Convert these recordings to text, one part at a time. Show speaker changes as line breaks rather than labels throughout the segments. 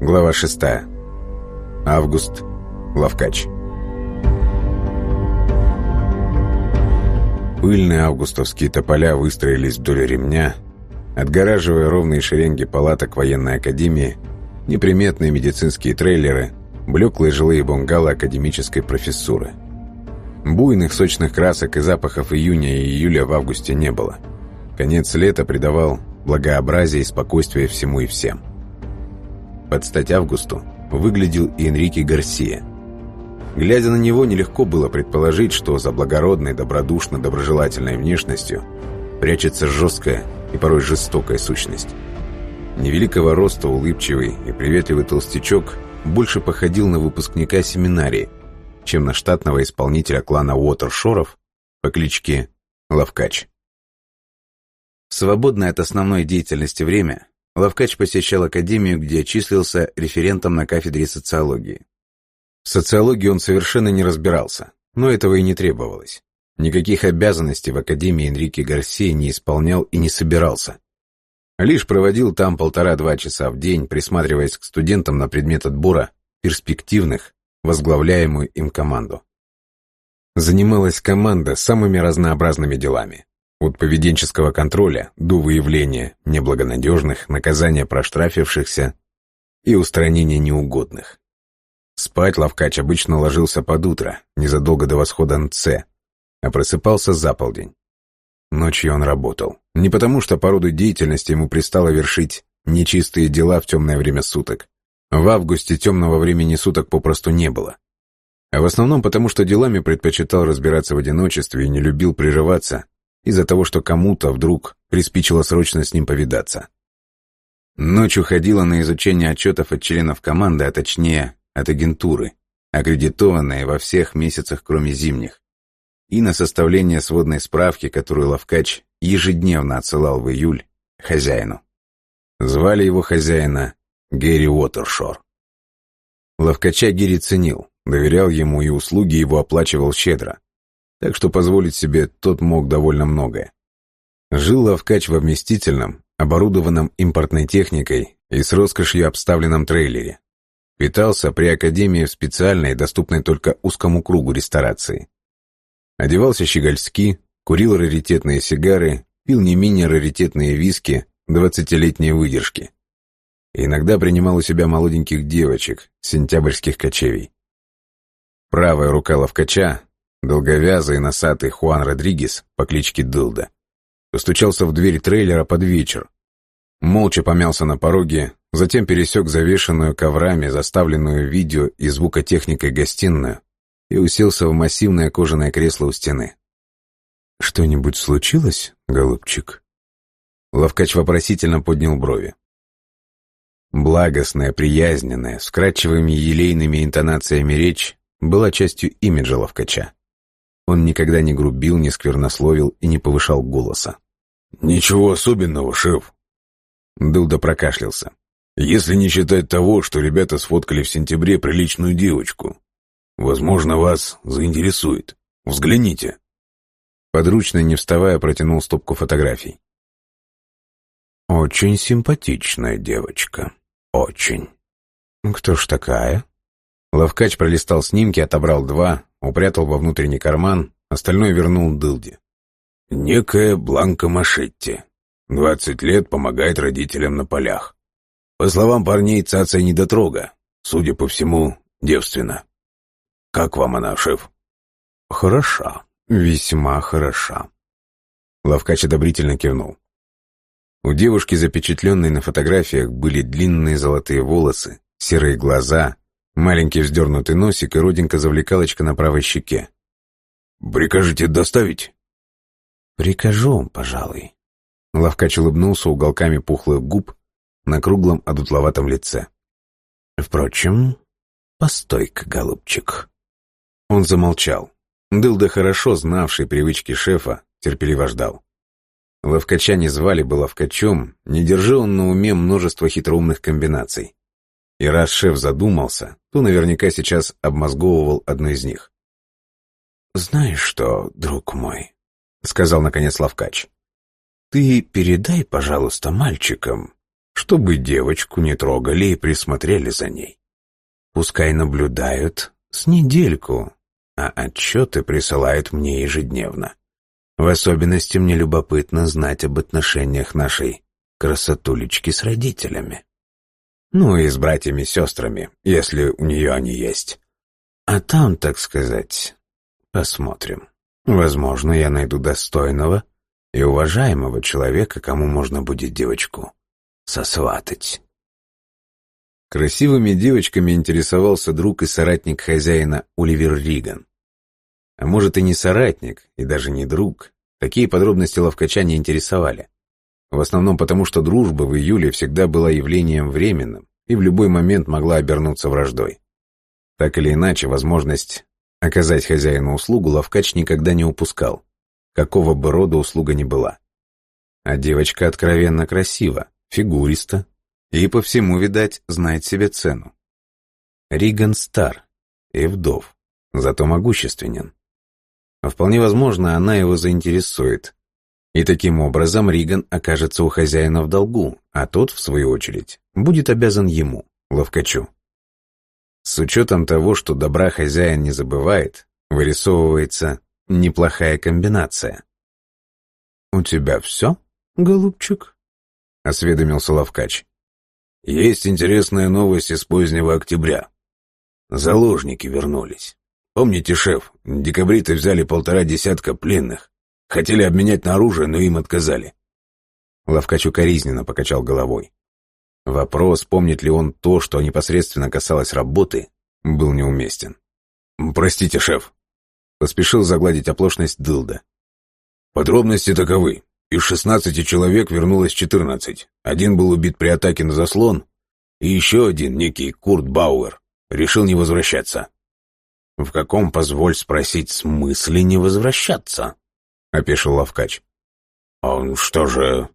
Глава 6. Август. Лавкач. Пыльные августовские тополя выстроились вдоль ремня, отгораживая ровные шеренги палаток военной академии, неприметные медицинские трейлеры, блеклые жилые бунгало академической профессуры. Буйных сочных красок и запахов июня и июля в августе не было. Конец лета придавал благообразие и спокойствие всему и всем. Под стать Августу выглядел и Энрике Гарсия. Глядя на него, нелегко было предположить, что за благородной, добродушно, доброжелательной внешностью прячется жесткая и порой жестокая сущность. Невеликого роста, улыбчивый и приветливый толстячок больше походил на выпускника семинарии, чем на штатного исполнителя клана Уотершоров по кличке Лавкач. В свободное от основной деятельности время Лавкач посещал академию, где числился референтом на кафедре социологии. В социологии он совершенно не разбирался, но этого и не требовалось. Никаких обязанностей в Академии Энрике Гарсия не исполнял и не собирался. Лишь проводил там полтора-два часа в день, присматриваясь к студентам на предмет отбора перспективных, возглавляемую им команду. Занималась команда самыми разнообразными делами. От поведенческого контроля до выявления неблагонадежных, наказания проштрафившихся и устранения неугодных. Спать Лавкач обычно ложился под утро, незадолго до восхода НЦ, а просыпался за полдень. Ночью он работал. Не потому, что по роду деятельности ему пристало вершить нечистые дела в темное время суток. В августе темного времени суток попросту не было. А в основном потому, что делами предпочитал разбираться в одиночестве и не любил прерываться из-за того, что кому-то вдруг приспичило срочно с ним повидаться. Ночь уходила на изучение отчетов от членов команды, а точнее, от агентуры, аккредитованной во всех месяцах, кроме зимних, и на составление сводной справки, которую Лавкач ежедневно отсылал в июль хозяину. Звали его хозяина Гэри Уотершор. Лавкача Гири ценил, доверял ему и услуги его оплачивал щедро, так что позволить себе тот мог довольно многое. Жил Лавкач во вместительном, оборудованном импортной техникой и с роскошью обставленном трейлере. Питался при академии в специальной, доступной только узкому кругу ресторации. Одевался щегольски, курил раритетные сигары, пил не менее раритетные виски двадцатилетней выдержки. Иногда принимал у себя молоденьких девочек, сентябрьских кочевий. Правая рука ловкача, Долговязый носатый Хуан Родригес по кличке Дылда постучался в дверь трейлера под вечер. Молча помялся на пороге, затем пересек завешенную коврами, заставленную видео и звукотехникой гостиную и уселся в массивное кожаное кресло у стены. «Что-нибудь случилось, голубчик?» Ловкач вопросительно поднял брови. Благостная, приязненная, с вкрадчивыми елейными интонациями речь была частью имиджа Ловкача. Он никогда не грубил, не сквернословил и не повышал голоса.
«Ничего особенного, шеф».
Дылда прокашлялся.
«Если не считать того, что ребята сфоткали в сентябре приличную девочку. Возможно, вас заинтересует. Взгляните».
Подручно, не вставая, протянул стопку фотографий.
«Очень симпатичная девочка. Очень».
«Кто ж такая?» Лавкач пролистал снимки, отобрал два, упрятал во внутренний карман, остальное вернул Дылде.
«Некая Бланка Машетти. Двадцать лет помогает родителям на полях. По словам парней, цаца недотрога. Судя по всему, девственно. Как вам она, шеф?»
«Хороша, весьма хороша». Лавкач одобрительно кивнул. У девушки, запечатленной на фотографиях, были длинные золотые волосы, серые глаза, Маленький вздернутый носик и родинка завлекалочка на правой щеке.
«Прикажете доставить?»
«Прикажу, пожалуй». Лавкач улыбнулся уголками пухлых губ на круглом одутловатом лице. «Впрочем, постой-ка, голубчик». Он замолчал. Дылда, хорошо знавший привычки шефа, терпеливо ждал. Ловкача не звали бы ловкачом, не держи он на уме множество хитроумных комбинаций. И раз шеф задумался, то наверняка сейчас обмозговывал одну из них.
«Знаешь что, друг мой?» — сказал наконец Лавкач. «Ты передай, пожалуйста, мальчикам, чтобы девочку не трогали и присмотрели за ней. Пускай наблюдают с недельку, а отчеты присылают мне ежедневно. В особенности мне любопытно знать об отношениях нашей красотулечки с родителями. Ну и с братьями и сестрами, если у нее они есть. А там, так сказать, посмотрим. Возможно, я найду достойного и уважаемого человека, кому можно будет девочку сосватать.
Красивыми девочками интересовался друг и соратник хозяина Оливер Риган. А может и не соратник, и даже не друг. Такие подробности ловкача не интересовали. В основном потому, что дружба в июле всегда была явлением временным и в любой момент могла обернуться враждой. Так или иначе, возможность оказать хозяину услугу ловкач никогда не упускал, какого бы рода услуга ни была. А девочка откровенно красива, фигуриста и по всему, видать, знает себе цену. Риган стар и вдов, зато могущественен. Вполне возможно, она его заинтересует. И таким образом Риган окажется у хозяина в долгу, а тот, в свою очередь, будет обязан ему, ловкачу. С учетом того, что добра хозяин не забывает, вырисовывается неплохая комбинация. «У тебя все, голубчик?» — осведомился Ловкач.
«Есть интересная новость из позднего октября. Заложники вернулись. Помните, шеф, декабриты взяли полтора десятка пленных. Хотели обменять на оружие, но им отказали».
Ловкач укоризненно покачал головой. Вопрос, помнит ли он то, что непосредственно касалось работы, был неуместен.
«Простите, шеф», —
поспешил загладить оплошность Дылда.
«Подробности таковы. Из шестнадцати человек вернулось четырнадцать. Один был убит при атаке на заслон, и еще один, некий Курт Бауэр, решил не возвращаться.
«В каком, позволь спросить, смысле не возвращаться?» — опешил Лавкач.
«Он что же...»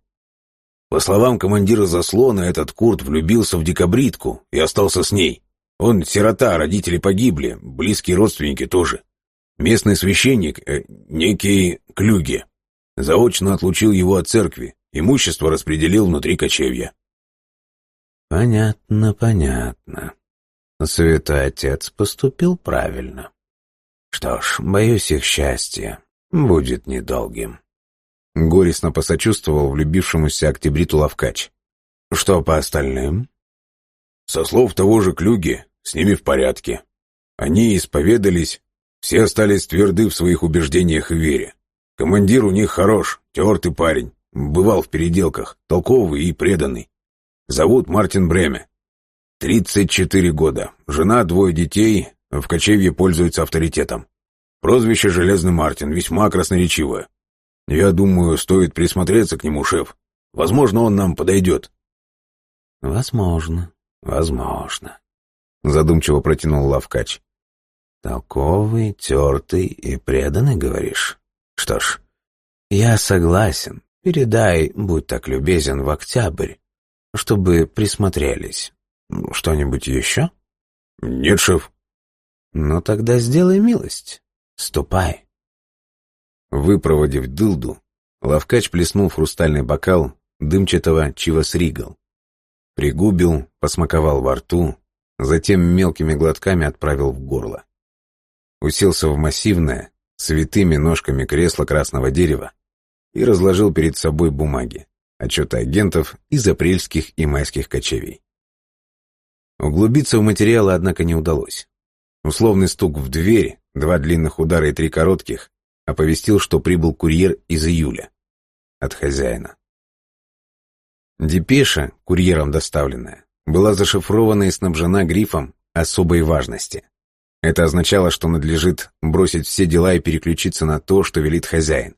По словам командира заслона, этот Курт влюбился в декабритку и остался с ней. Он сирота, родители погибли, близкие родственники тоже. Местный священник, э, некий Клюге, заочно отлучил его от церкви, имущество распределил внутри кочевья.
Понятно, понятно. Святой Отец поступил правильно. Что ж, боюсь, их счастье будет недолгим. Горестно посочувствовал влюбившемуся октябриту Лавкач. Что по остальным?
Со слов того же Клюги, с ними в порядке. Они исповедались, все остались тверды в своих убеждениях и вере. Командир у них хорош, тертый парень, бывал в переделках, толковый и преданный. Зовут Мартин Бреме. 34 года, жена, двое детей, в кочевье пользуется авторитетом. Прозвище «Железный Мартин» весьма красноречивое. Я думаю, стоит присмотреться к нему, шеф. Возможно, он нам подойдет.
Возможно, возможно. Задумчиво протянул Лавкач. Толковый, тертый и преданный, говоришь? Что ж, я согласен. Передай, будь так любезен, в октябрь, чтобы присмотрелись. Что-нибудь еще?
Нет, шеф.
Ну тогда сделай милость. Ступай. Выпроводив дылду, Лавкач плеснул в хрустальный бокал дымчатого Чивас Ригал. Пригубил, посмаковал во рту, затем мелкими глотками отправил в горло. Уселся в массивное, с витыми ножками кресла красного дерева и разложил перед собой бумаги, отчеты агентов из апрельских и майских кочевий. Углубиться в материалы, однако, не удалось. Условный стук в дверь, два длинных удара и три коротких, оповестил, что прибыл курьер из июля. От хозяина. Депеша, курьером доставленная, была зашифрована и снабжена грифом особой важности. Это означало, что надлежит бросить все дела и переключиться на то, что велит хозяин.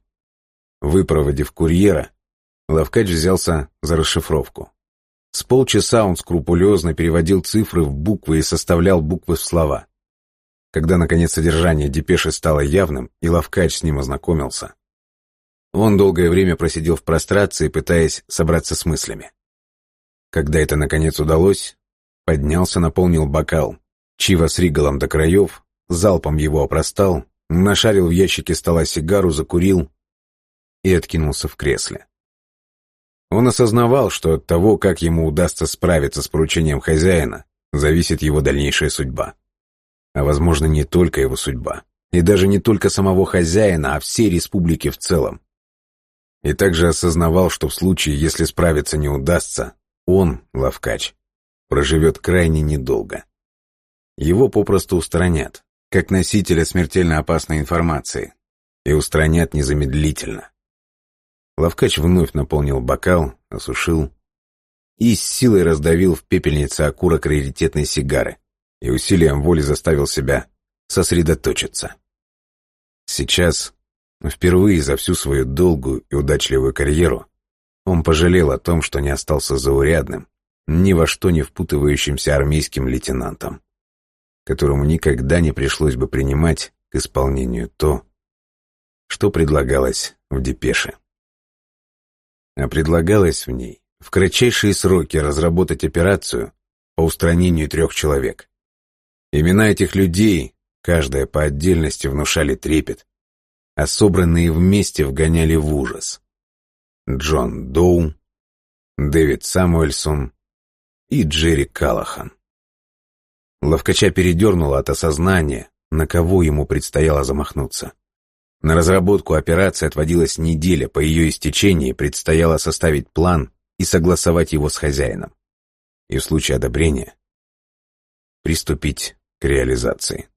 Выпроводив курьера, Лавкач взялся за расшифровку. С полчаса он скрупулезно переводил цифры в буквы и составлял буквы в слова. Когда, наконец, содержание депеши стало явным, и Лавкач с ним ознакомился, он долгое время просидел в прострации, пытаясь собраться с мыслями. Когда это, наконец, удалось, поднялся, наполнил бокал, Чива с Ригалом до краев, залпом его опростал, нашарил в ящике стола сигару, закурил и откинулся в кресле. Он осознавал, что от того, как ему удастся справиться с поручением хозяина, зависит его дальнейшая судьба. А возможно, не только его судьба, и даже не только самого хозяина, а всей республики в целом. И также осознавал, что в случае, если справиться не удастся, он, Лавкач, проживет крайне недолго. Его попросту устранят, как носителя смертельно опасной информации, и устранят незамедлительно. Лавкач вновь наполнил бокал, осушил и с силой раздавил в пепельнице окурок раритетной сигары и усилием воли заставил себя сосредоточиться. Сейчас, впервые за всю свою долгую и удачливую карьеру, он пожалел о том, что не остался заурядным, ни во что не впутывающимся армейским лейтенантом, которому никогда не пришлось бы принимать к исполнению то, что предлагалось в депеше. А предлагалось в ней в кратчайшие сроки разработать операцию по устранению трех человек. Имена этих людей, каждая по отдельности, внушали трепет, а собранные вместе вгоняли в ужас. Джон Доу, Дэвид Самуэльсон и Джерри Калахан. Ловкача передернуло от осознания, на кого ему предстояло замахнуться. На разработку операции отводилась неделя, по ее истечении предстояло составить план и согласовать его с хозяином. И в случае одобрения приступить к реализации.